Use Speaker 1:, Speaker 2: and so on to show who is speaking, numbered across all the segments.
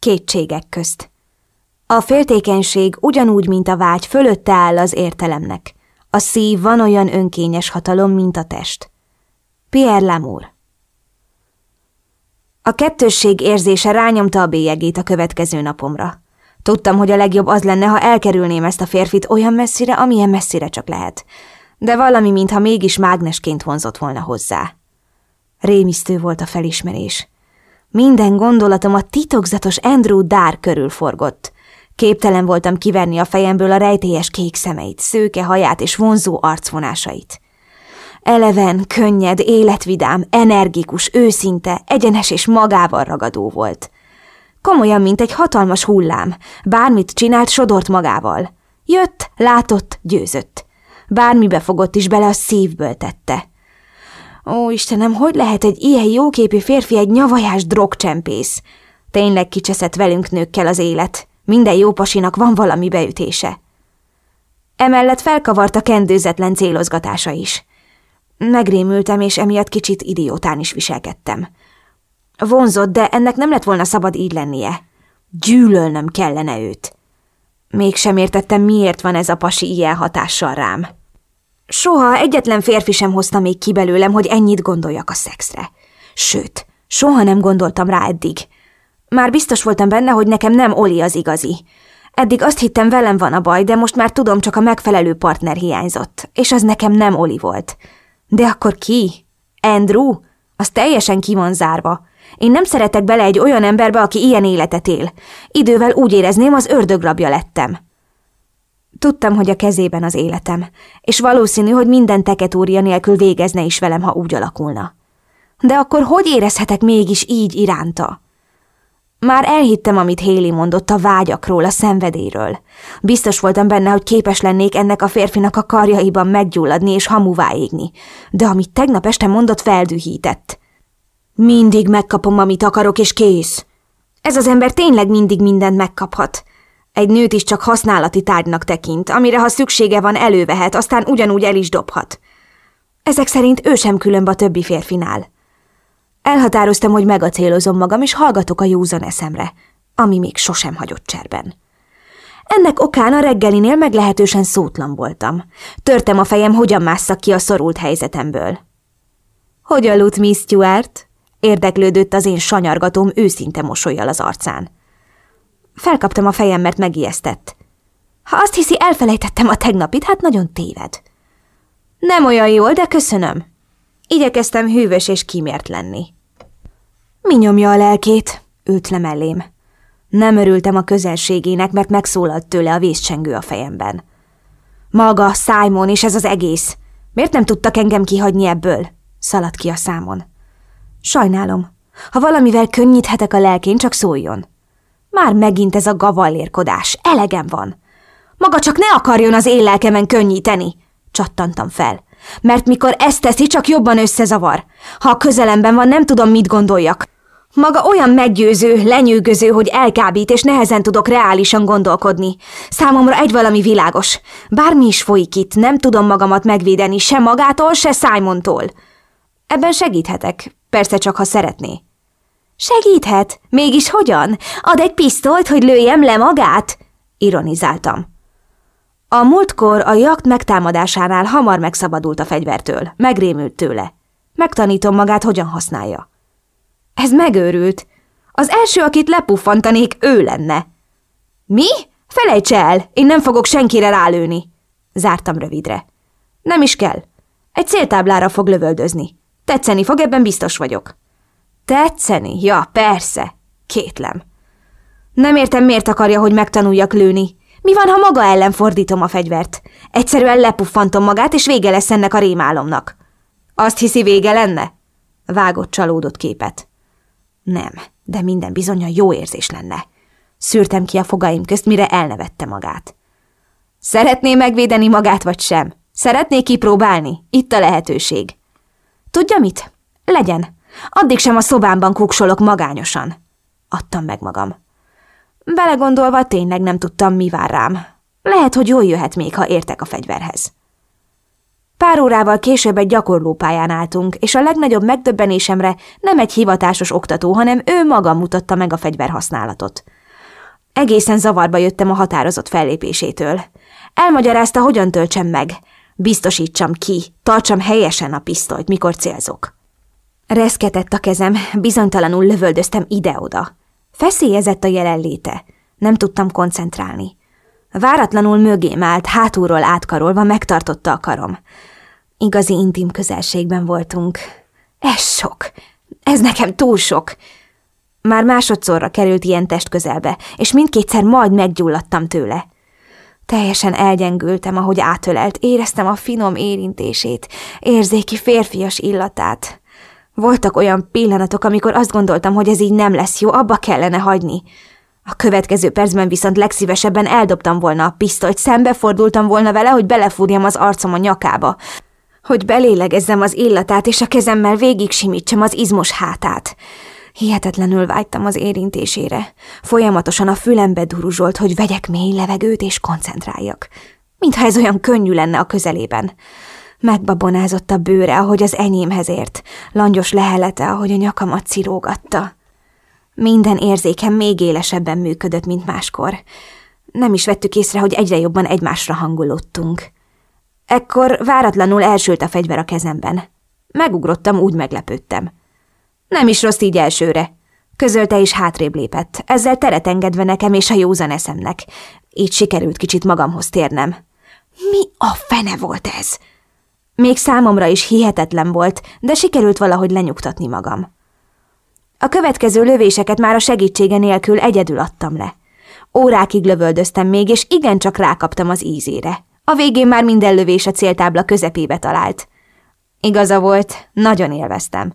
Speaker 1: kétségek közt. A féltékenység ugyanúgy, mint a vágy, fölötte áll az értelemnek. A szív van olyan önkényes hatalom, mint a test. Pierre Lamour A kettősség érzése rányomta a bélyegét a következő napomra. Tudtam, hogy a legjobb az lenne, ha elkerülném ezt a férfit olyan messzire, amilyen messzire csak lehet. De valami, mintha mégis mágnesként vonzott volna hozzá. Rémisztő volt a felismerés. Minden gondolatom a titokzatos Andrew Dár körül forgott. Képtelen voltam kiverni a fejemből a rejtélyes kék szemeit, szőke haját és vonzó arcvonásait. Eleven, könnyed, életvidám, energikus, őszinte, egyenes és magával ragadó volt. Komolyan, mint egy hatalmas hullám. Bármit csinált, sodort magával. Jött, látott, győzött. Bármibe fogott is bele, a szívből tette. Ó, Istenem, hogy lehet egy ilyen jóképű férfi egy nyavajás drogcsempész? Tényleg kicseszett velünk nőkkel az élet. Minden jó pasinak van valami beütése. Emellett felkavart a kendőzetlen célozgatása is. Megrémültem, és emiatt kicsit idiótán is viselkedtem. Vonzott, de ennek nem lett volna szabad így lennie. Gyűlölnöm kellene őt. Mégsem értettem, miért van ez a pasi ilyen hatással rám. Soha egyetlen férfi sem hozta még ki belőlem, hogy ennyit gondoljak a szexre. Sőt, soha nem gondoltam rá eddig. Már biztos voltam benne, hogy nekem nem Oli az igazi. Eddig azt hittem velem van a baj, de most már tudom, csak a megfelelő partner hiányzott, és az nekem nem Oli volt. De akkor ki? Andrew? Az teljesen ki van zárva. Én nem szeretek bele egy olyan emberbe, aki ilyen életet él. Idővel úgy érezném, az ördögrabja lettem. Tudtam, hogy a kezében az életem, és valószínű, hogy minden teketória nélkül végezne is velem, ha úgy alakulna. De akkor hogy érezhetek mégis így iránta? Már elhittem, amit Héli mondott a vágyakról, a szenvedélyről. Biztos voltam benne, hogy képes lennék ennek a férfinak a karjaiban meggyulladni és hamuvá égni, de amit tegnap este mondott, feldühített. Mindig megkapom, amit akarok, és kész. Ez az ember tényleg mindig mindent megkaphat. Egy nőt is csak használati tárgynak tekint, amire ha szüksége van elővehet, aztán ugyanúgy el is dobhat. Ezek szerint ő sem különb a többi férfinál. Elhatároztam, hogy megacélozom magam, és hallgatok a józan eszemre, ami még sosem hagyott cserben. Ennek okán a reggelinél meglehetősen szótlan voltam. Törtem a fejem, hogyan másszak ki a szorult helyzetemből. – Hogy aludt, Miss Stuart? Érdeklődött az én sanyargatóm őszinte mosolyjal az arcán. Felkaptam a fejem, mert megijesztett. Ha azt hiszi, elfelejtettem a tegnapit, hát nagyon téved. Nem olyan jól, de köszönöm. Igyekeztem hűvös és kimért lenni. Mi nyomja a lelkét? Ült le mellém. Nem örültem a közelségének, mert megszólalt tőle a vészcsengő a fejemben. Maga, Simon és ez az egész. Miért nem tudtak engem kihagyni ebből? Szaladt ki a számon. Sajnálom. Ha valamivel könnyíthetek a lelkén, csak szóljon. Már megint ez a gavallérkodás. Elegem van. Maga csak ne akarjon az én könnyíteni, csattantam fel. Mert mikor ezt teszi, csak jobban összezavar. Ha a közelemben van, nem tudom, mit gondoljak. Maga olyan meggyőző, lenyűgöző, hogy elkábít, és nehezen tudok reálisan gondolkodni. Számomra egy valami világos. Bármi is folyik itt, nem tudom magamat megvédeni se magától, se Simontól. Ebben segíthetek, persze csak, ha szeretné. Segíthet? Mégis hogyan? Ad egy pisztolyt, hogy lőjem le magát? Ironizáltam. A múltkor a jakt megtámadásánál hamar megszabadult a fegyvertől, megrémült tőle. Megtanítom magát, hogyan használja. Ez megőrült. Az első, akit lepuffantanék, ő lenne. Mi? Felejts el, én nem fogok senkire rálőni. Zártam rövidre. Nem is kell. Egy céltáblára fog lövöldözni. Tetszeni fog, ebben biztos vagyok. Tetszeni? Ja, persze. Kétlem. Nem értem, miért akarja, hogy megtanuljak lőni. Mi van, ha maga ellen fordítom a fegyvert? Egyszerűen lepuffantom magát, és vége lesz ennek a rémálomnak. Azt hiszi, vége lenne? Vágott csalódott képet. Nem, de minden bizony jó érzés lenne. Szűrtem ki a fogaim közt, mire elnevette magát. Szeretné megvédeni magát, vagy sem? Szeretné kipróbálni? Itt a lehetőség. Tudja mit? Legyen. Addig sem a szobámban kuksolok magányosan. Adtam meg magam. Belegondolva tényleg nem tudtam, mi vár rám. Lehet, hogy jól jöhet még, ha értek a fegyverhez. Pár órával később egy gyakorlópályán álltunk, és a legnagyobb megdöbbenésemre nem egy hivatásos oktató, hanem ő maga mutatta meg a fegyverhasználatot. Egészen zavarba jöttem a határozott fellépésétől. Elmagyarázta, hogyan töltsem meg. Biztosítsam ki, tartsam helyesen a pisztolyt, mikor célzok. Reszketett a kezem, bizonytalanul lövöldöztem ide-oda. Feszélyezett a jelenléte. Nem tudtam koncentrálni. Váratlanul mögém állt, hátulról átkarolva megtartotta a karom. Igazi intim közelségben voltunk. Ez sok. Ez nekem túl sok. Már másodszorra került ilyen test közelbe, és mindkétszer majd meggyulladtam tőle. Teljesen elgyengültem, ahogy átölelt, éreztem a finom érintését, érzéki férfias illatát. Voltak olyan pillanatok, amikor azt gondoltam, hogy ez így nem lesz jó, abba kellene hagyni. A következő percben viszont legszívesebben eldobtam volna a pisztolyt, szembefordultam volna vele, hogy belefúrjam az arcom a nyakába, hogy belélegezzem az illatát, és a kezemmel végig simítsam az izmos hátát. Hihetetlenül vágytam az érintésére. Folyamatosan a fülembe duruzsolt, hogy vegyek mély levegőt és koncentráljak. Mintha ez olyan könnyű lenne a közelében. Megbabonázott a bőre, ahogy az enyémhez ért, langyos lehelete, ahogy a nyakamat cirógatta. Minden érzékem még élesebben működött, mint máskor. Nem is vettük észre, hogy egyre jobban egymásra hangolódtunk. Ekkor váratlanul elsült a fegyver a kezemben. Megugrottam, úgy meglepődtem. Nem is rossz így elsőre. Közölte és hátrébb lépett, ezzel teret engedve nekem és a józan eszemnek. Így sikerült kicsit magamhoz térnem. Mi a fene volt ez? Még számomra is hihetetlen volt, de sikerült valahogy lenyugtatni magam. A következő lövéseket már a segítsége nélkül egyedül adtam le. Órákig lövöldöztem még, és igencsak rákaptam az ízére. A végén már minden lövés a céltábla közepébe talált. Igaza volt, nagyon élveztem.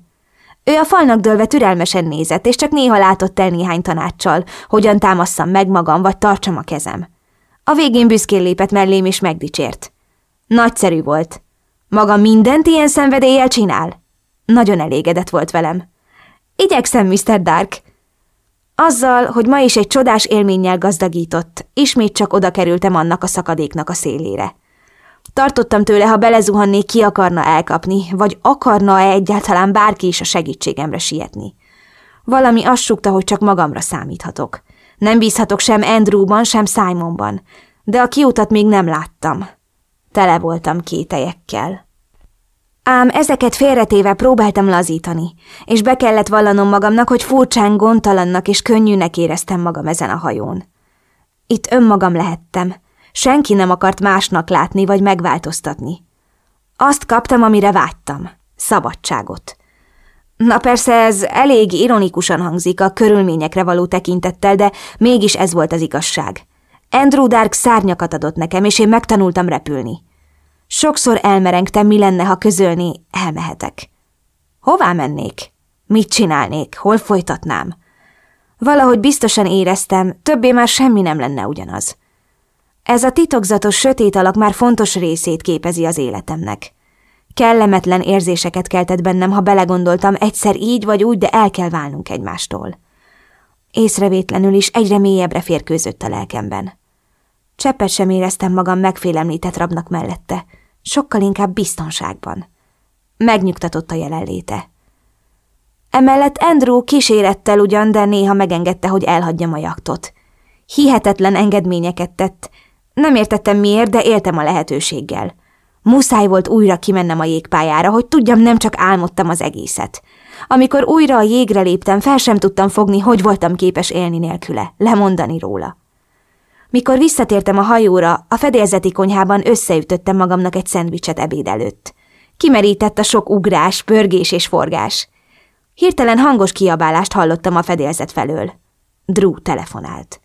Speaker 1: Ő a falnak dőlve türelmesen nézett, és csak néha látott el néhány tanácssal, hogyan támasszam meg magam, vagy tartsam a kezem. A végén büszkén lépett mellém, és megdicsért. Nagyszerű volt. Maga mindent ilyen szenvedéllyel csinál? Nagyon elégedett volt velem. Igyekszem, Mr. Dark. Azzal, hogy ma is egy csodás élménnyel gazdagított, ismét csak oda kerültem annak a szakadéknak a szélére. Tartottam tőle, ha belezuhannék, ki akarna elkapni, vagy akarna-e egyáltalán bárki is a segítségemre sietni. Valami azt sukta, hogy csak magamra számíthatok. Nem bízhatok sem Andrewban, sem Simonban, de a kiutat még nem láttam. Tele voltam kételyekkel. Ám ezeket félretéve próbáltam lazítani, és be kellett vallanom magamnak, hogy furcsán gondtalannak és könnyűnek éreztem magam ezen a hajón. Itt önmagam lehettem, Senki nem akart másnak látni vagy megváltoztatni. Azt kaptam, amire vágytam. Szabadságot. Na persze ez elég ironikusan hangzik a körülményekre való tekintettel, de mégis ez volt az igazság. Andrew Dark szárnyakat adott nekem, és én megtanultam repülni. Sokszor elmerengtem, mi lenne, ha közölni, elmehetek. Hová mennék? Mit csinálnék? Hol folytatnám? Valahogy biztosan éreztem, többé már semmi nem lenne ugyanaz. Ez a titokzatos sötét alak már fontos részét képezi az életemnek. Kellemetlen érzéseket keltett bennem, ha belegondoltam, egyszer így vagy úgy, de el kell válnunk egymástól. Észrevétlenül is egyre mélyebbre férkőzött a lelkemben. Cseppet sem éreztem magam megfélemlített rabnak mellette, sokkal inkább biztonságban. Megnyugtatott a jelenléte. Emellett Andrew kísérettel ugyan, de néha megengedte, hogy elhagyjam a jaktot. Hihetetlen engedményeket tett, nem értettem miért, de éltem a lehetőséggel. Muszáj volt újra kimennem a jégpályára, hogy tudjam, nem csak álmodtam az egészet. Amikor újra a jégre léptem, fel sem tudtam fogni, hogy voltam képes élni nélküle, lemondani róla. Mikor visszatértem a hajóra, a fedélzeti konyhában összeütöttem magamnak egy szendvicset ebéd előtt. Kimerített a sok ugrás, pörgés és forgás. Hirtelen hangos kiabálást hallottam a fedélzet felől. Drew telefonált.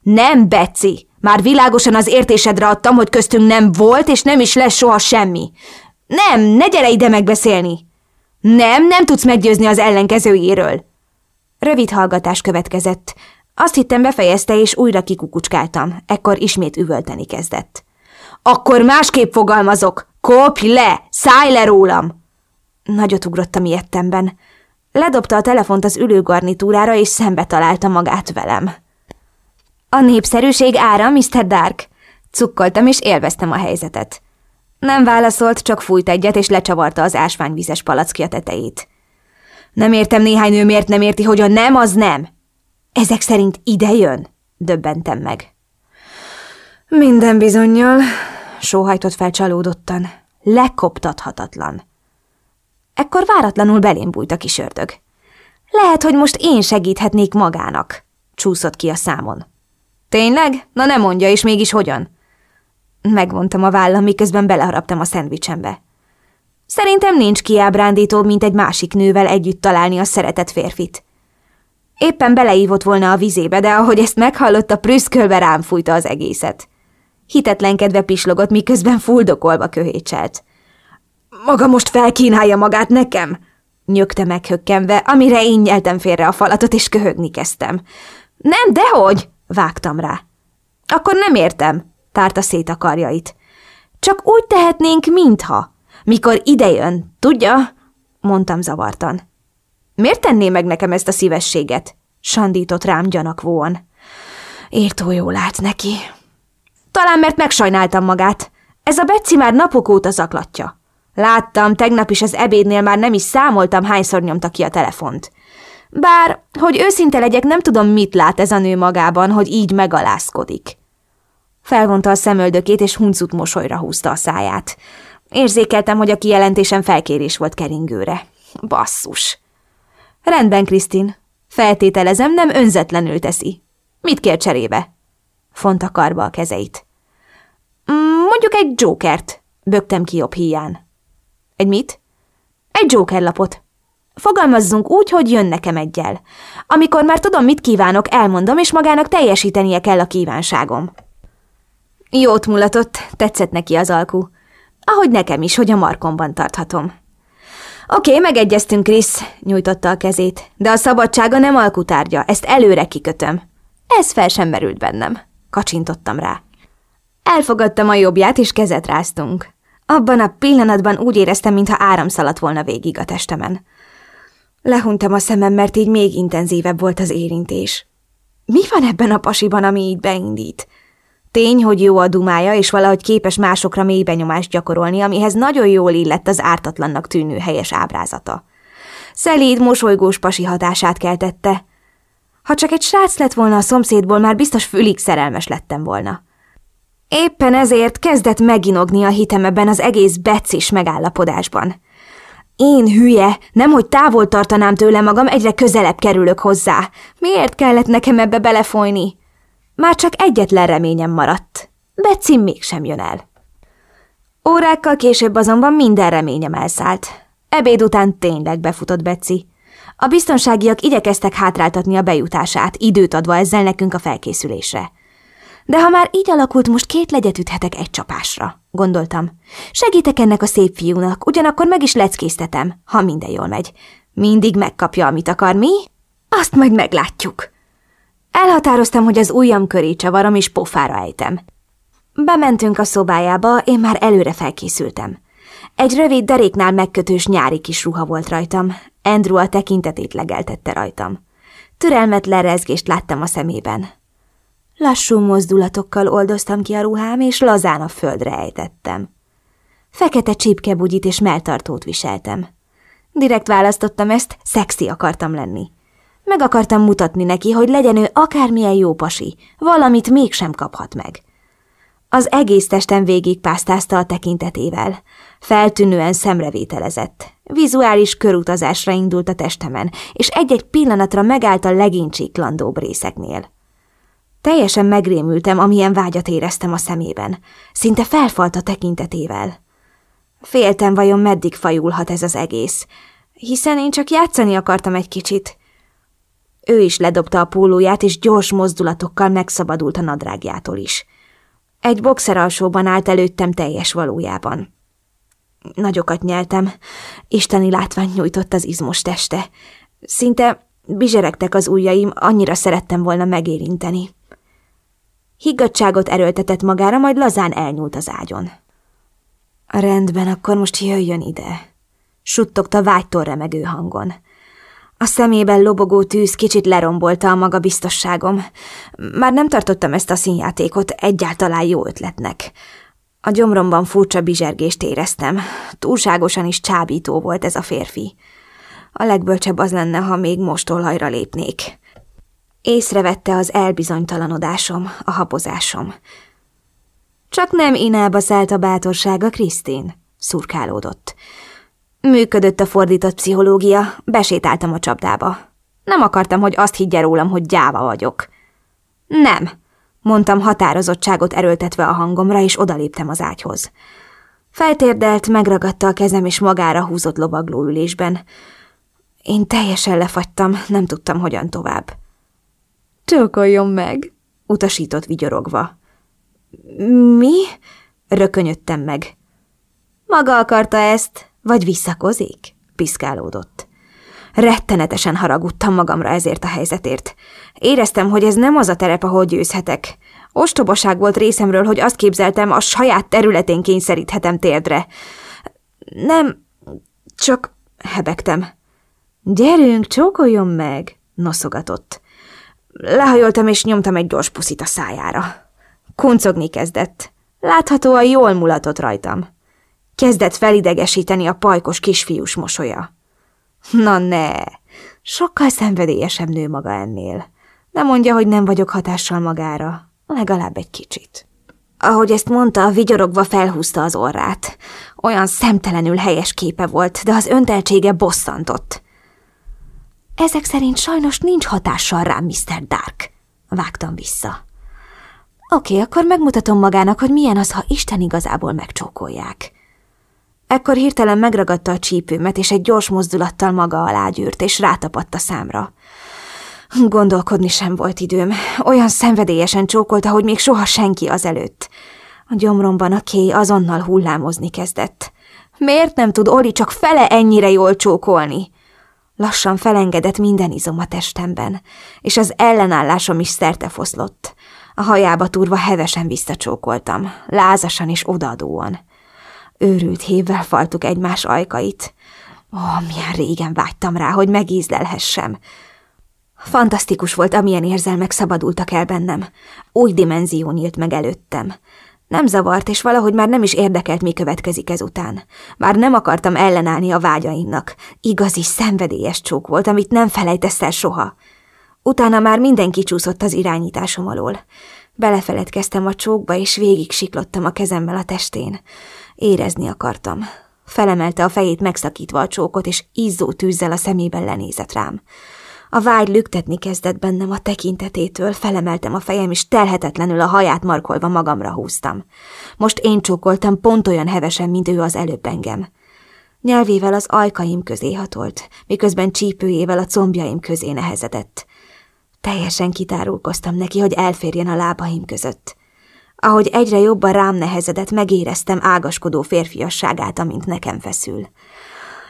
Speaker 1: Nem, Betsy! Már világosan az értésedre adtam, hogy köztünk nem volt, és nem is lesz soha semmi. Nem, ne gyere ide megbeszélni! Nem, nem tudsz meggyőzni az ellenkezőjéről. Rövid hallgatás következett. Azt hittem befejezte, és újra kikukucskáltam. Ekkor ismét üvölteni kezdett. Akkor másképp fogalmazok. Kopj le! Szállj le rólam! Nagyot ugrottam ilyettemben. Ledobta a telefont az ülőgarnitúrára, és szembe találta magát velem. A népszerűség ára, Mr. Dark. Cukkoltam, és élveztem a helyzetet. Nem válaszolt, csak fújt egyet, és lecsavarta az ásványvizes palackja tetejét. Nem értem néhány nő miért nem érti, hogy a nem az nem. Ezek szerint ide jön? Döbbentem meg. Minden bizonyal, sóhajtott fel csalódottan. Lekoptathatatlan. Ekkor váratlanul belém bújt a kis ördög. Lehet, hogy most én segíthetnék magának, csúszott ki a számon. Tényleg? Na nem mondja, és mégis hogyan? Megvontam a vállam, miközben beleharaptam a szendvicsembe. Szerintem nincs kiábrándítóbb, mint egy másik nővel együtt találni a szeretett férfit. Éppen beleívott volna a vizébe, de ahogy ezt meghallotta, prüszkölve rám fújta az egészet. Hitetlenkedve pislogott, miközben fuldokolva köhécselt. Maga most felkínálja magát nekem? Nyögte meghökkenve, amire én nyeltem félre a falatot, és köhögni kezdtem. Nem, dehogy! Vágtam rá. Akkor nem értem, tárta szét a karjait. Csak úgy tehetnénk, mintha. Mikor idejön, tudja? Mondtam zavartan. Miért tenné meg nekem ezt a szívességet? Sandított rám gyanakvóan. Értó jól lát neki. Talán mert megsajnáltam magát. Ez a Betsy már napok óta zaklatja. Láttam, tegnap is az ebédnél már nem is számoltam, hányszor nyomta ki a telefont. Bár, hogy őszinte legyek, nem tudom, mit lát ez a nő magában, hogy így megalázkodik. Felvonta a szemöldökét, és huncut mosolyra húzta a száját. Érzékeltem, hogy a kijelentésem felkérés volt keringőre. Basszus. Rendben, Krisztin. Feltételezem, nem önzetlenül teszi. Mit kér cserébe? Fonta karba a kezeit. Mm, mondjuk egy jokert, bögtem ki jobb híján. Egy mit? Egy jokerlapot. Fogalmazzunk úgy, hogy jön nekem egyel. Amikor már tudom, mit kívánok, elmondom, és magának teljesítenie kell a kívánságom. Jót mulatott, tetszett neki az alkú. Ahogy nekem is, hogy a markomban tarthatom. Oké, okay, megegyeztünk, Krisz, nyújtotta a kezét, de a szabadsága nem alkutárgya, ezt előre kikötöm. Ez fel sem merült bennem. Kacsintottam rá. Elfogadtam a jobbját, és kezet ráztunk. Abban a pillanatban úgy éreztem, mintha áram szaladt volna végig a testemen. Lehuntam a szemem, mert így még intenzívebb volt az érintés. Mi van ebben a pasiban, ami így beindít? Tény, hogy jó a dumája, és valahogy képes másokra mély benyomást gyakorolni, amihez nagyon jól illett az ártatlannak tűnő helyes ábrázata. Szelíd, mosolygós pasi hatását keltette. Ha csak egy srác lett volna a szomszédból, már biztos fülig szerelmes lettem volna. Éppen ezért kezdett meginogni a hitem ebben az egész becis megállapodásban. Én hülye, nemhogy távol tartanám tőle magam, egyre közelebb kerülök hozzá. Miért kellett nekem ebbe belefolyni? Már csak egyetlen reményem maradt. Betsy mégsem jön el. Órákkal később azonban minden reményem elszállt. Ebéd után tényleg befutott Betsy. A biztonságiak igyekeztek hátráltatni a bejutását, időt adva ezzel nekünk a felkészülésre. De ha már így alakult, most két legyet üthetek egy csapásra, gondoltam. Segítek ennek a szép fiúnak, ugyanakkor meg is leckésztetem, ha minden jól megy. Mindig megkapja, amit akar, mi? Azt majd meglátjuk. Elhatároztam, hogy az ujjam köré csavarom és pofára ejtem. Bementünk a szobájába, én már előre felkészültem. Egy rövid deréknál megkötős nyári kis ruha volt rajtam. Andrew a tekintetét legeltette rajtam. Türelmetlen rezgést láttam a szemében. Lassú mozdulatokkal oldoztam ki a ruhám, és lazán a földre ejtettem. Fekete csípkebugyit és melltartót viseltem. Direkt választottam ezt, szexi akartam lenni. Meg akartam mutatni neki, hogy legyen ő akármilyen jó pasi, valamit mégsem kaphat meg. Az egész testem végigpásztázta a tekintetével. Feltűnően szemrevételezett. Vizuális körutazásra indult a testemen, és egy-egy pillanatra megállt a legénycsiklandóbb részeknél. Teljesen megrémültem, amilyen vágyat éreztem a szemében. Szinte felfalt a tekintetével. Féltem, vajon meddig fajulhat ez az egész, hiszen én csak játszani akartam egy kicsit. Ő is ledobta a pólóját, és gyors mozdulatokkal megszabadult a nadrágjától is. Egy boxer alsóban állt előttem teljes valójában. Nagyokat nyeltem, isteni látvány nyújtott az izmos teste. Szinte bizseregtek az ujjaim, annyira szerettem volna megérinteni. Higgadságot erőltetett magára, majd lazán elnyúlt az ágyon. Rendben, akkor most jöjjön ide, suttogta vágytól remegő hangon. A szemében lobogó tűz kicsit lerombolta a maga biztosságom. Már nem tartottam ezt a színjátékot egyáltalán jó ötletnek. A gyomromban furcsa bizsergést éreztem. Túlságosan is csábító volt ez a férfi. A legbölcsebb az lenne, ha még most olajra lépnék. Észrevette az elbizonytalanodásom, a hapozásom. Csak nem inába szállt a bátorsága, Krisztin, szurkálódott. Működött a fordított pszichológia, besétáltam a csapdába. Nem akartam, hogy azt higgye rólam, hogy gyáva vagyok. Nem, mondtam határozottságot erőltetve a hangomra, és odaléptem az ágyhoz. Feltérdelt, megragadta a kezem, és magára húzott lovagló ülésben. Én teljesen lefagytam, nem tudtam, hogyan tovább. Csókoljon meg, utasított vigyorogva. Mi? Rökönyödtem meg. Maga akarta ezt, vagy visszakozik? Piszkálódott. Rettenetesen haragudtam magamra ezért a helyzetért. Éreztem, hogy ez nem az a terep, ahol győzhetek. Ostobaság volt részemről, hogy azt képzeltem, a saját területén kényszeríthetem térdre. Nem, csak hebegtem. Gyerünk, csókoljon meg, noszogatott. Lehajoltam és nyomtam egy gyors puszit a szájára. Kuncogni kezdett. Láthatóan jól mulatott rajtam. Kezdett felidegesíteni a pajkos kisfiús mosolya. Na ne, sokkal szenvedélyesebb nő maga ennél. Nem mondja, hogy nem vagyok hatással magára, legalább egy kicsit. Ahogy ezt mondta, vigyorogva felhúzta az orrát. Olyan szemtelenül helyes képe volt, de az önteltsége bosszantott. Ezek szerint sajnos nincs hatással rám, Mr. Dark. Vágtam vissza. Oké, akkor megmutatom magának, hogy milyen az, ha Isten igazából megcsókolják. Ekkor hirtelen megragadta a csípőmet, és egy gyors mozdulattal maga alá gyűrt, és rátapadt a számra. Gondolkodni sem volt időm. Olyan szenvedélyesen csókolta, hogy még soha senki azelőtt. A gyomromban a kéj azonnal hullámozni kezdett. Miért nem tud Oli csak fele ennyire jól csókolni? Lassan felengedett minden izom a testemben, és az ellenállásom is szerte foszlott. A hajába turva hevesen visszacsókoltam, lázasan és odaadóan. Őrült hévvel faltuk egymás ajkait. Ó, milyen régen vágytam rá, hogy megízlelhessem. Fantasztikus volt, amilyen érzelmek szabadultak el bennem. Új dimenzió nyílt meg előttem. Nem zavart, és valahogy már nem is érdekelt, mi következik ezután. Már nem akartam ellenállni a vágyaimnak. Igazi, szenvedélyes csók volt, amit nem felejtesz el soha. Utána már mindenki csúszott az irányításom alól. Belefeledkeztem a csókba, és végig siklottam a kezemmel a testén. Érezni akartam. Felemelte a fejét megszakítva a csókot, és izzó tűzzel a szemében lenézett rám. A vágy lüktetni kezdett bennem a tekintetétől, felemeltem a fejem, és telhetetlenül a haját markolva magamra húztam. Most én csókoltam pont olyan hevesen, mint ő az előbb engem. Nyelvével az ajkaim közé hatolt, miközben csípőjével a combjaim közé nehezedett. Teljesen kitárulkoztam neki, hogy elférjen a lábaim között. Ahogy egyre jobban rám nehezedett, megéreztem ágaskodó férfiasságát, amint nekem feszül.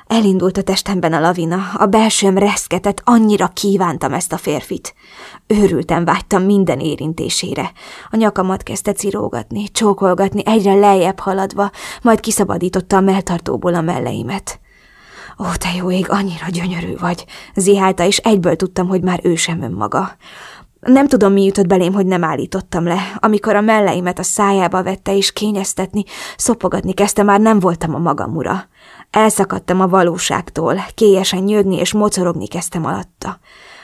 Speaker 1: Elindult a testemben a lavina, a belsőm reszketett, annyira kívántam ezt a férfit. Őrültem vágytam minden érintésére. A nyakamat kezdte cirógatni, csókolgatni, egyre lejjebb haladva, majd kiszabadította a melltartóból a melleimet. Ó, te jó ég, annyira gyönyörű vagy, zihálta, és egyből tudtam, hogy már ő sem önmaga. Nem tudom, mi jutott belém, hogy nem állítottam le. Amikor a melleimet a szájába vette és kényeztetni, szopogatni kezdte, már nem voltam a magam ura. Elszakadtam a valóságtól, kélyesen nyögni és mocorogni kezdtem alatta.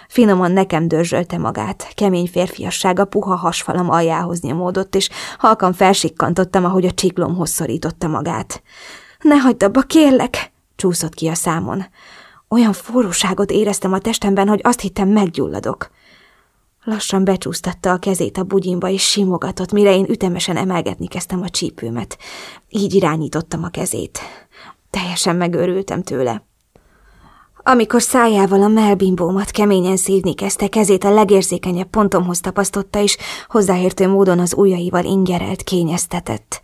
Speaker 1: Finoman nekem dörzsölte magát, kemény férfiassága puha hasfalam aljához nyomódott, és halkan felsikkantottam, ahogy a csiklomhoz szorította magát. Ne hagyd abba, kérlek! csúszott ki a számon. Olyan forróságot éreztem a testemben, hogy azt hittem meggyulladok. Lassan becsúsztatta a kezét a bugyimba, és simogatott, mire én ütemesen emelgetni kezdtem a csípőmet. Így irányítottam a kezét. Teljesen megőrültem tőle. Amikor szájával a melbimbómat keményen szívni kezdte, kezét a legérzékenyebb pontomhoz tapasztotta, és hozzáértő módon az ujjaival ingerelt, kényeztetett.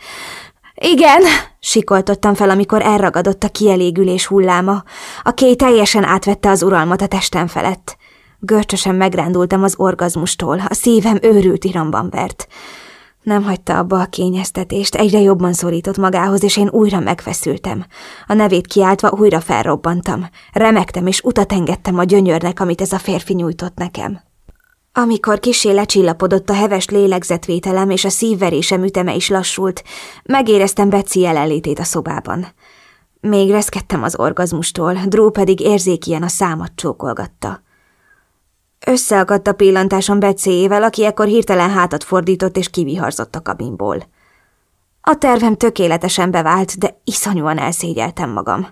Speaker 1: Igen, sikoltottam fel, amikor elragadott a kielégülés hulláma. A kéj teljesen átvette az uralmat a testem felett. Görcsösen megrándultam az orgazmustól, a szívem őrült iramban vert. Nem hagyta abba a kényeztetést, egyre jobban szorított magához, és én újra megfeszültem. A nevét kiáltva újra felrobbantam. Remektem, és utat engedtem a gyönyörnek, amit ez a férfi nyújtott nekem. Amikor kisé lecsillapodott a heves lélegzetvételem, és a szívverésem üteme is lassult, megéreztem Betsy jelenlétét a szobában. Még reszkedtem az orgazmustól, Drew pedig érzékien a számat csókolgatta. Összeakadt a pillantásom Betsy-ével, aki ekkor hirtelen hátat fordított és kiviharzott a kabinból. A tervem tökéletesen bevált, de iszonyúan elszégyeltem magam.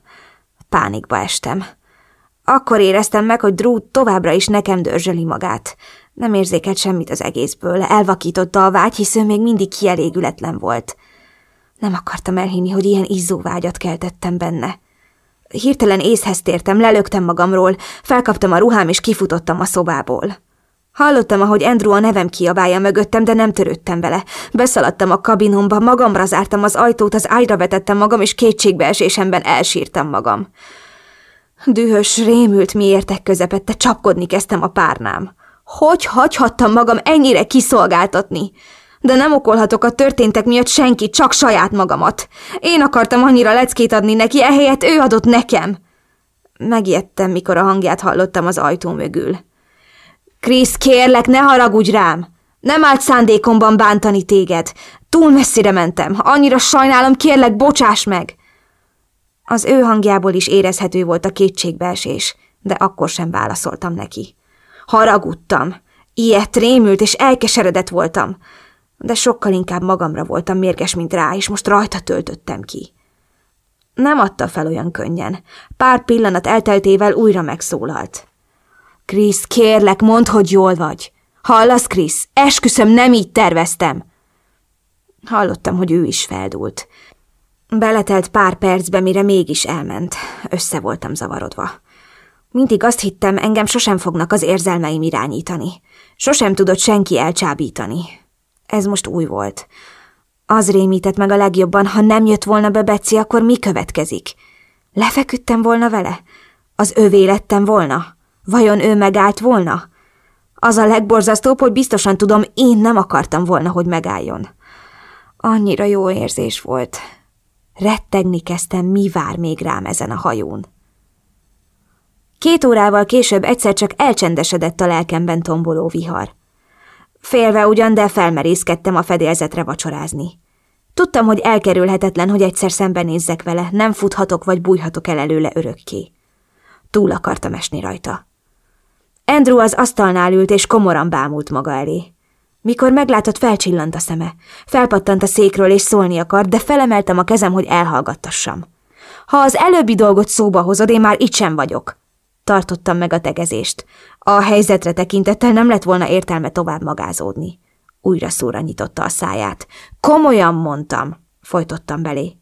Speaker 1: Pánikba estem. Akkor éreztem meg, hogy Drew továbbra is nekem dörzsöli magát. Nem érzékelt semmit az egészből, elvakította a vágy, hisz ő még mindig kielégületlen volt. Nem akartam elhinni, hogy ilyen izzóvágyat keltettem benne. Hirtelen észhez tértem, lelögtem magamról, felkaptam a ruhám és kifutottam a szobából. Hallottam, ahogy Andrew a nevem kiabálja mögöttem, de nem törődtem vele. Beszaladtam a kabinomba, magamra zártam az ajtót, az ágyra vetettem magam, és kétségbeesésemben elsírtam magam. Dühös, rémült miértek közepette, csapkodni kezdtem a párnám. Hogy hagyhattam magam ennyire kiszolgáltatni? De nem okolhatok a történtek miatt senki, csak saját magamat. Én akartam annyira leckét adni neki, ehelyett ő adott nekem. Megijedtem, mikor a hangját hallottam az ajtó mögül. Krisz, kérlek, ne haragudj rám! Nem állt szándékomban bántani téged. Túl messzire mentem. Annyira sajnálom, kérlek, bocsáss meg! Az ő hangjából is érezhető volt a kétségbeesés, de akkor sem válaszoltam neki. Haragudtam. Ilyet rémült és elkeseredett voltam. De sokkal inkább magamra voltam mérges, mint rá, és most rajta töltöttem ki. Nem adta fel olyan könnyen. Pár pillanat elteltével újra megszólalt. Krisz, kérlek, mondd, hogy jól vagy. Hallasz, Krisz? Esküszöm, nem így terveztem. Hallottam, hogy ő is feldult. Beletelt pár percbe, mire mégis elment. Össze voltam zavarodva. Mindig azt hittem, engem sosem fognak az érzelmeim irányítani. Sosem tudott senki elcsábítani. Ez most új volt. Az rémített meg a legjobban, ha nem jött volna be Betsy, akkor mi következik? Lefeküdtem volna vele? Az övé lettem volna? Vajon ő megállt volna? Az a legborzasztóbb, hogy biztosan tudom, én nem akartam volna, hogy megálljon. Annyira jó érzés volt. Rettegni kezdtem, mi vár még rám ezen a hajón. Két órával később egyszer csak elcsendesedett a lelkemben tomboló vihar. Félve ugyan, de felmerészkedtem a fedélzetre vacsorázni. Tudtam, hogy elkerülhetetlen, hogy egyszer szembenézzek vele, nem futhatok vagy bújhatok el előle örökké. Túl akartam esni rajta. Andrew az asztalnál ült, és komoran bámult maga elé. Mikor meglátott, felcsillant a szeme. Felpattant a székről, és szólni akart, de felemeltem a kezem, hogy elhallgattassam. Ha az előbbi dolgot szóba hozod, én már itt sem vagyok. Tartottam meg a tegezést. A helyzetre tekintettel nem lett volna értelme tovább magázódni. Újra szóra nyitotta a száját. Komolyan mondtam, folytottam belé.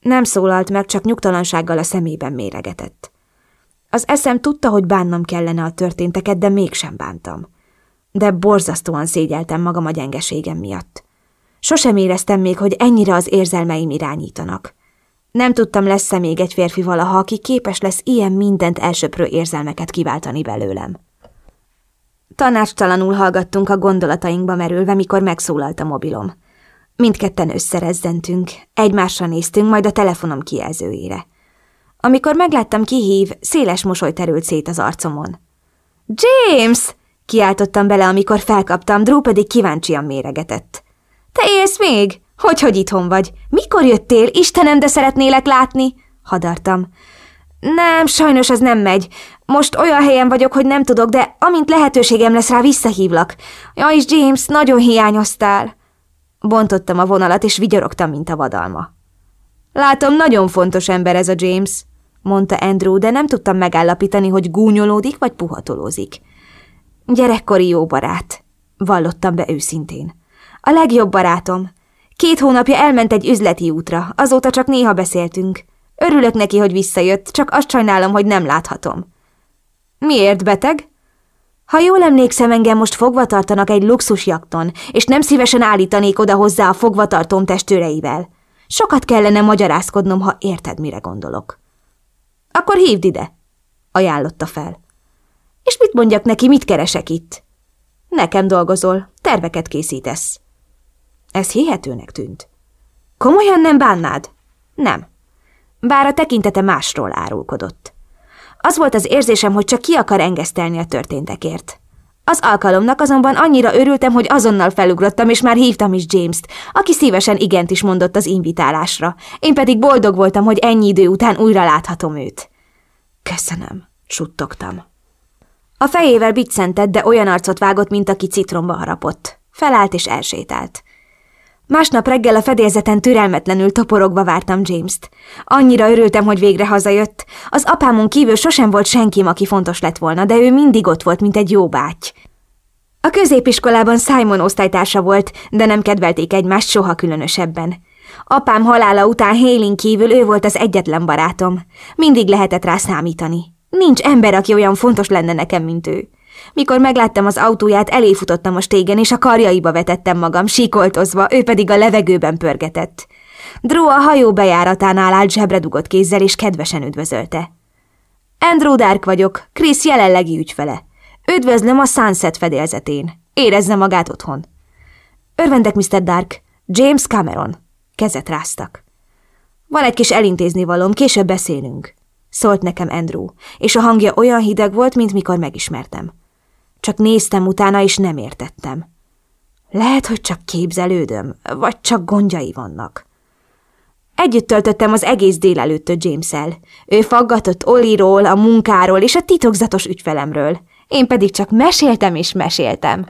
Speaker 1: Nem szólalt meg, csak nyugtalansággal a szemében méregetett. Az eszem tudta, hogy bánnom kellene a történteket, de mégsem bántam. De borzasztóan szégyeltem magam a gyengeségem miatt. Sosem éreztem még, hogy ennyire az érzelmeim irányítanak. Nem tudtam, lesz-e még egy férfi valaha, aki képes lesz ilyen mindent elsöprő érzelmeket kiváltani belőlem. Tanácstalanul hallgattunk a gondolatainkba merülve, mikor megszólalt a mobilom. Mindketten összerezzentünk, egymásra néztünk, majd a telefonom kijelzőjére. Amikor megláttam ki hív, széles mosoly terült szét az arcomon. James! Kiáltottam bele, amikor felkaptam, Drew pedig kíváncsian méregetett. Te élsz még? Hogy, hogy itthon vagy? Mikor jöttél? Istenem, de szeretnélek látni! Hadartam. Nem, sajnos ez nem megy. Most olyan helyen vagyok, hogy nem tudok, de amint lehetőségem lesz rá, visszahívlak. Ja, és James, nagyon hiányoztál. Bontottam a vonalat, és vigyorogtam, mint a vadalma. Látom, nagyon fontos ember ez a James mondta Andrew, de nem tudtam megállapítani, hogy gúnyolódik vagy puhatolózik. Gyerekkori jó barát, vallottam be őszintén. A legjobb barátom. Két hónapja elment egy üzleti útra, azóta csak néha beszéltünk. Örülök neki, hogy visszajött, csak azt sajnálom, hogy nem láthatom. Miért beteg? Ha jól emlékszem, engem most fogva tartanak egy luxusjakton, és nem szívesen állítanék oda hozzá a fogvatartóm testőreivel. Sokat kellene magyarázkodnom, ha érted, mire gondolok. Akkor hívd ide, ajánlotta fel. És mit mondjak neki, mit keresek itt? Nekem dolgozol, terveket készítesz. Ez hihetőnek tűnt. Komolyan nem bánnád? Nem. Bár a tekintete másról árulkodott. Az volt az érzésem, hogy csak ki akar engesztelni a történtekért. Az alkalomnak azonban annyira örültem, hogy azonnal felugrottam, és már hívtam is James-t, aki szívesen igent is mondott az invitálásra. Én pedig boldog voltam, hogy ennyi idő után újra láthatom őt. Köszönöm, suttogtam. A fejével biccentett, de olyan arcot vágott, mint aki citromba harapott. Felállt és elsétált. Másnap reggel a fedélzeten türelmetlenül toporogva vártam James-t. Annyira örültem, hogy végre hazajött. Az apámon kívül sosem volt senki, aki fontos lett volna, de ő mindig ott volt, mint egy jó báty. A középiskolában Simon osztálytársa volt, de nem kedvelték egymást soha különösebben. Apám halála után Hélin kívül ő volt az egyetlen barátom. Mindig lehetett rá számítani. Nincs ember, aki olyan fontos lenne nekem, mint ő. Mikor megláttam az autóját, eléfutottam a stégen, és a karjaiba vetettem magam, síkoltozva, ő pedig a levegőben pörgetett. Drew a hajó bejáratánál állt zsebre dugott kézzel, és kedvesen üdvözölte. Andrew Dark vagyok, Chris jelenlegi ügyfele. Üdvözlöm a Sunset fedélzetén. Érezze magát otthon. Örvendek, Mr. Dark. James Cameron. Kezet ráztak. Van egy kis elintézni valóm, később beszélünk. Szólt nekem Andrew, és a hangja olyan hideg volt, mint mikor megismertem. Csak néztem utána, és nem értettem. Lehet, hogy csak képzelődöm, vagy csak gondjai vannak. Együtt töltöttem az egész délelőttöt James-el. Ő faggatott Oliról, a munkáról és a titokzatos ügyfelemről. Én pedig csak meséltem és meséltem.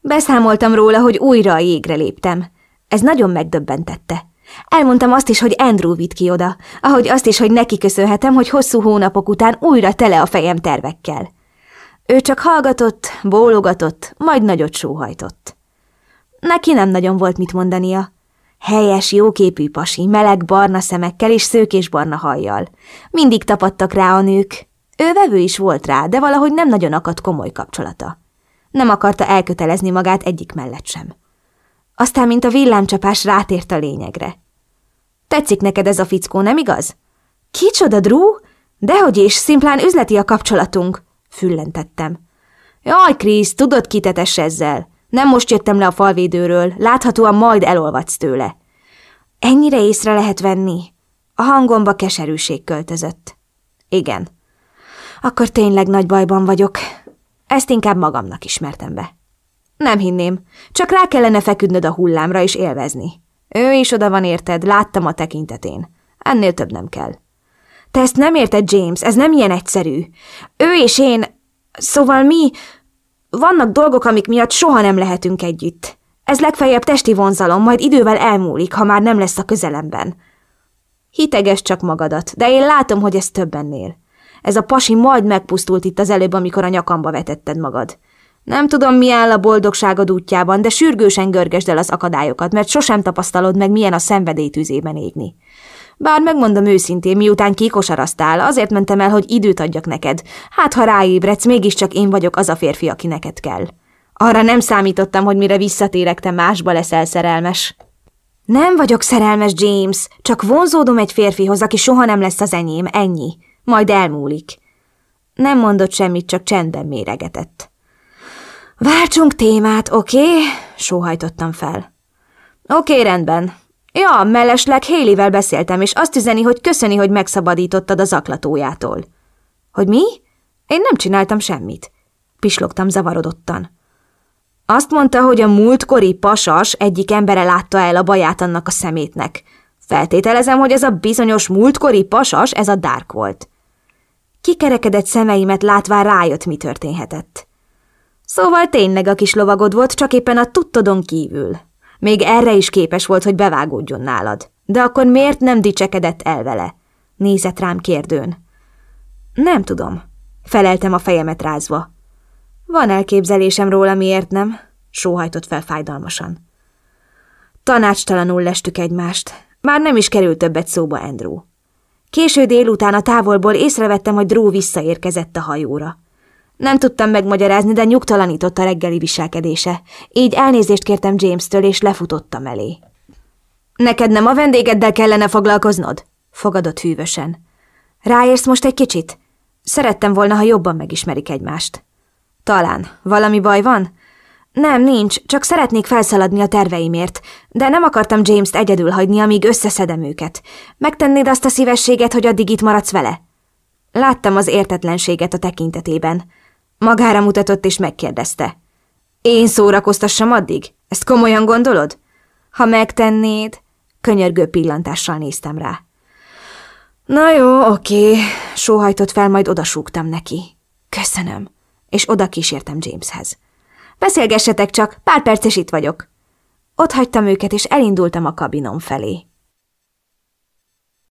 Speaker 1: Beszámoltam róla, hogy újra a jégre léptem. Ez nagyon megdöbbentette. Elmondtam azt is, hogy Andrew vitt ki oda, ahogy azt is, hogy neki köszönhetem, hogy hosszú hónapok után újra tele a fejem tervekkel. Ő csak hallgatott, bólogatott, majd nagyot sóhajtott. Neki nem nagyon volt mit mondania. Helyes, jóképű pasi, meleg barna szemekkel és szőkés barna hajjal. Mindig tapadtak rá a nők. Ő vevő is volt rá, de valahogy nem nagyon akadt komoly kapcsolata. Nem akarta elkötelezni magát egyik mellett sem. Aztán, mint a villámcsapás rátért a lényegre. Tetszik neked ez a fickó, nem igaz? Kicsoda, Drew? Dehogy is, szimplán üzleti a kapcsolatunk, füllentettem. Jaj, Krisz, tudod, kitetes ezzel. Nem most jöttem le a falvédőről, láthatóan majd elolvadsz tőle. Ennyire észre lehet venni? A hangomba keserűség költözött. Igen. Akkor tényleg nagy bajban vagyok. Ezt inkább magamnak ismertem be. Nem hinném, csak rá kellene feküdnöd a hullámra és élvezni. Ő is oda van érted, láttam a tekintetén. Ennél több nem kell. Te ezt nem érted, James, ez nem ilyen egyszerű. Ő és én... Szóval mi... Vannak dolgok, amik miatt soha nem lehetünk együtt. Ez legfeljebb testi vonzalom, majd idővel elmúlik, ha már nem lesz a közelemben. Hiteges csak magadat, de én látom, hogy ez több ennél. Ez a pasi majd megpusztult itt az előbb, amikor a nyakamba vetetted magad. Nem tudom, mi áll a boldogságod útjában, de sürgősen görgesd el az akadályokat, mert sosem tapasztalod meg, milyen a szenvedélytűzében égni. Bár megmondom őszintén, miután kikosaraztál, azért mentem el, hogy időt adjak neked. Hát, ha ráébredsz, mégiscsak én vagyok az a férfi, aki neked kell. Arra nem számítottam, hogy mire visszatérek, te másba leszel szerelmes. Nem vagyok szerelmes, James, csak vonzódom egy férfihoz, aki soha nem lesz az enyém, ennyi. Majd elmúlik. Nem mondott semmit, csak csendben méregetett. Váltsunk témát, oké? Okay? Sóhajtottam fel. Oké, okay, rendben. Ja, mellesleg Hélivel beszéltem, és azt üzeni, hogy köszöni, hogy megszabadítottad a zaklatójától. Hogy mi? Én nem csináltam semmit. Pislogtam zavarodottan. Azt mondta, hogy a múltkori pasas egyik embere látta el a baját annak a szemétnek. Feltételezem, hogy ez a bizonyos múltkori pasas, ez a Dark volt. Kikerekedett szemeimet látván rájött, mi történhetett. Szóval tényleg a kis lovagod volt, csak éppen a tudtodon kívül. Még erre is képes volt, hogy bevágódjon nálad. De akkor miért nem dicsekedett el vele? Nézett rám kérdőn. Nem tudom. Feleltem a fejemet rázva. Van elképzelésem róla, miért nem? Sóhajtott fel fájdalmasan. Tanácstalanul lestük egymást. Már nem is került többet szóba Andrew. Késő délután a távolból észrevettem, hogy Drew visszaérkezett a hajóra. Nem tudtam megmagyarázni, de nyugtalanított a reggeli viselkedése. Így elnézést kértem James-től, és lefutottam elé. Neked nem a vendégeddel kellene foglalkoznod? Fogadott hűvösen. Ráérsz most egy kicsit? Szerettem volna, ha jobban megismerik egymást. Talán. Valami baj van? Nem, nincs, csak szeretnék felszaladni a terveimért, de nem akartam James-t egyedül hagyni, amíg összeszedem őket. Megtennéd azt a szívességet, hogy addig itt maradsz vele? Láttam az értetlenséget a tekintetében. Magára mutatott és megkérdezte. Én szórakoztassam addig? Ezt komolyan gondolod? Ha megtennéd, könyörgő pillantással néztem rá. Na jó, oké, sóhajtott fel, majd odasúgtam neki. Köszönöm, és oda kísértem Jameshez. Beszélgessetek csak, pár perc és itt vagyok. Ott hagytam őket, és elindultam a kabinom felé.